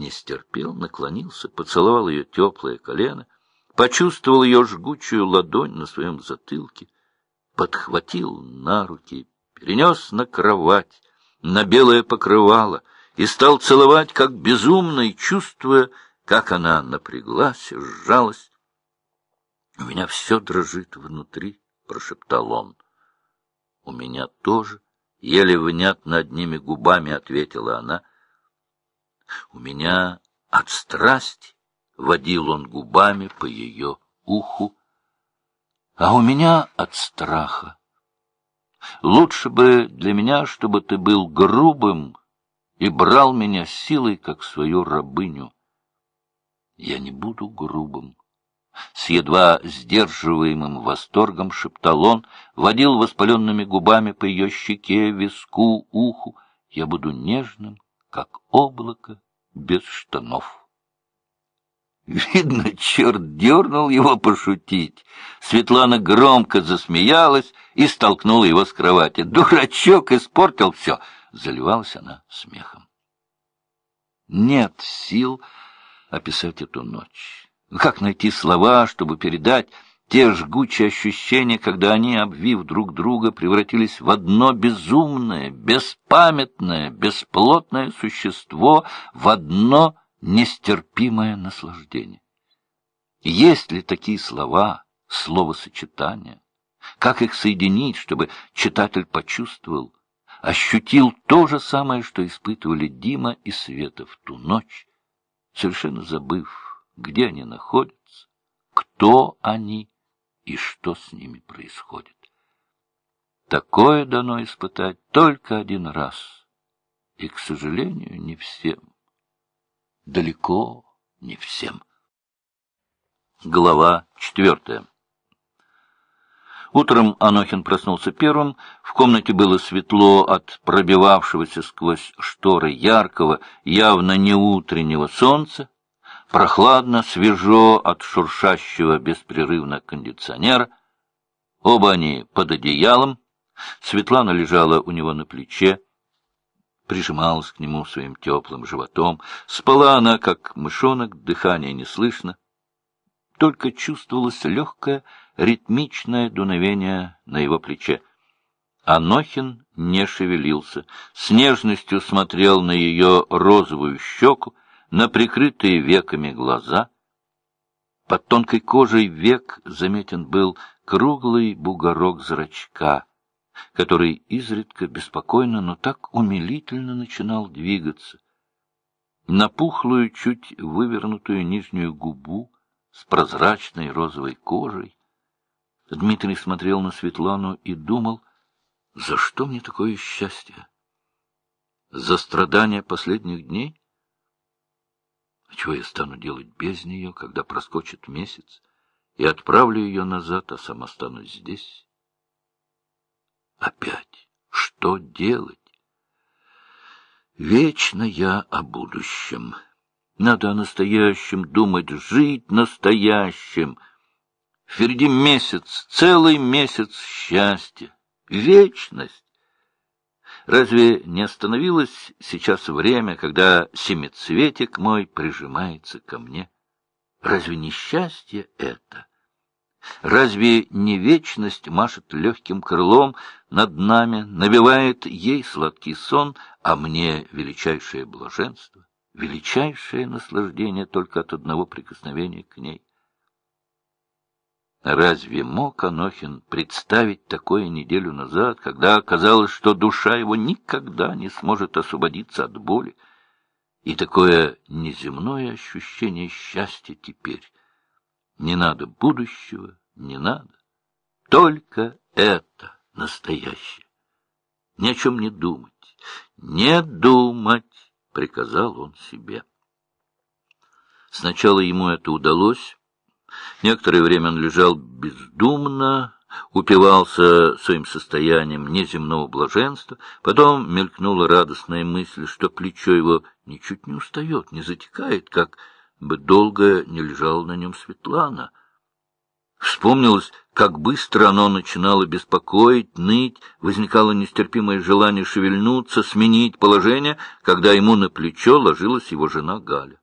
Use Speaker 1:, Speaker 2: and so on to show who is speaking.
Speaker 1: не стерпел, наклонился, поцеловал ее теплое колено, почувствовал ее жгучую ладонь на своем затылке, подхватил на руки, перенес на кровать, на белое покрывало и стал целовать, как безумный, чувствуя, как она напряглась, сжалась. — У меня все дрожит внутри, — прошептал он. — У меня тоже, — еле внятно одними губами ответила она. — У меня от страсти, — водил он губами по ее уху, — а у меня от страха. Лучше бы для меня, чтобы ты был грубым и брал меня силой, как свою рабыню. Я не буду грубым. С едва сдерживаемым восторгом шептал он, водил воспаленными губами по ее щеке, виску, уху. Я буду нежным, как облако без штанов. Видно, черт дернул его пошутить. Светлана громко засмеялась и столкнула его с кровати. «Дурачок испортил все!» — заливалась она смехом. Нет сил описать эту ночь. Как найти слова, чтобы передать те жгучие ощущения, когда они, обвив друг друга, превратились в одно безумное, беспамятное, бесплотное существо, в одно нестерпимое наслаждение. Есть ли такие слова, словосочетания? Как их соединить, чтобы читатель почувствовал, ощутил то же самое, что испытывали Дима и Света в ту ночь, совершенно забыв, где они находятся, кто они и что с ними происходит. Такое дано испытать только один раз, и, к сожалению, не всем далеко не всем. Глава четвертая Утром Анохин проснулся первым. В комнате было светло от пробивавшегося сквозь шторы яркого, явно не утреннего солнца, прохладно, свежо от шуршащего беспрерывно кондиционера. Оба они под одеялом. Светлана лежала у него на плече, прижималась к нему своим теплым животом. Спала она, как мышонок, дыхания не слышно. Только чувствовалось легкое, ритмичное дуновение на его плече. Анохин не шевелился, с нежностью смотрел на ее розовую щеку, на прикрытые веками глаза. Под тонкой кожей век заметен был круглый бугорок зрачка — который изредка беспокойно, но так умилительно начинал двигаться. На пухлую, чуть вывернутую нижнюю губу с прозрачной розовой кожей Дмитрий смотрел на Светлану и думал, за что мне такое счастье? За страдания последних дней? А чего я стану делать без нее, когда проскочит месяц, и отправлю ее назад, а сам останусь здесь? Опять. Что делать? Вечно я о будущем. Надо о настоящем думать, жить настоящим. Впереди месяц, целый месяц счастья, вечность. Разве не остановилось сейчас время, когда семицветик мой прижимается ко мне? Разве не счастье это? Разве не вечность машет легким крылом над нами, набивает ей сладкий сон, а мне величайшее блаженство, величайшее наслаждение только от одного прикосновения к ней? Разве мог Анохин представить такое неделю назад, когда оказалось, что душа его никогда не сможет освободиться от боли? И такое неземное ощущение счастья теперь, не надо будущего, не надо. Только это настоящее. Ни о чем не думать. Не думать, приказал он себе. Сначала ему это удалось. Некоторое время он лежал бездумно, упивался своим состоянием неземного блаженства, потом мелькнула радостная мысль, что плечо его ничуть не устает, не затекает, как бы долго не лежала на нем Светлана. Вспомнилось, как быстро оно начинало беспокоить, ныть, возникало нестерпимое желание шевельнуться, сменить положение, когда ему на плечо ложилась его жена Галя.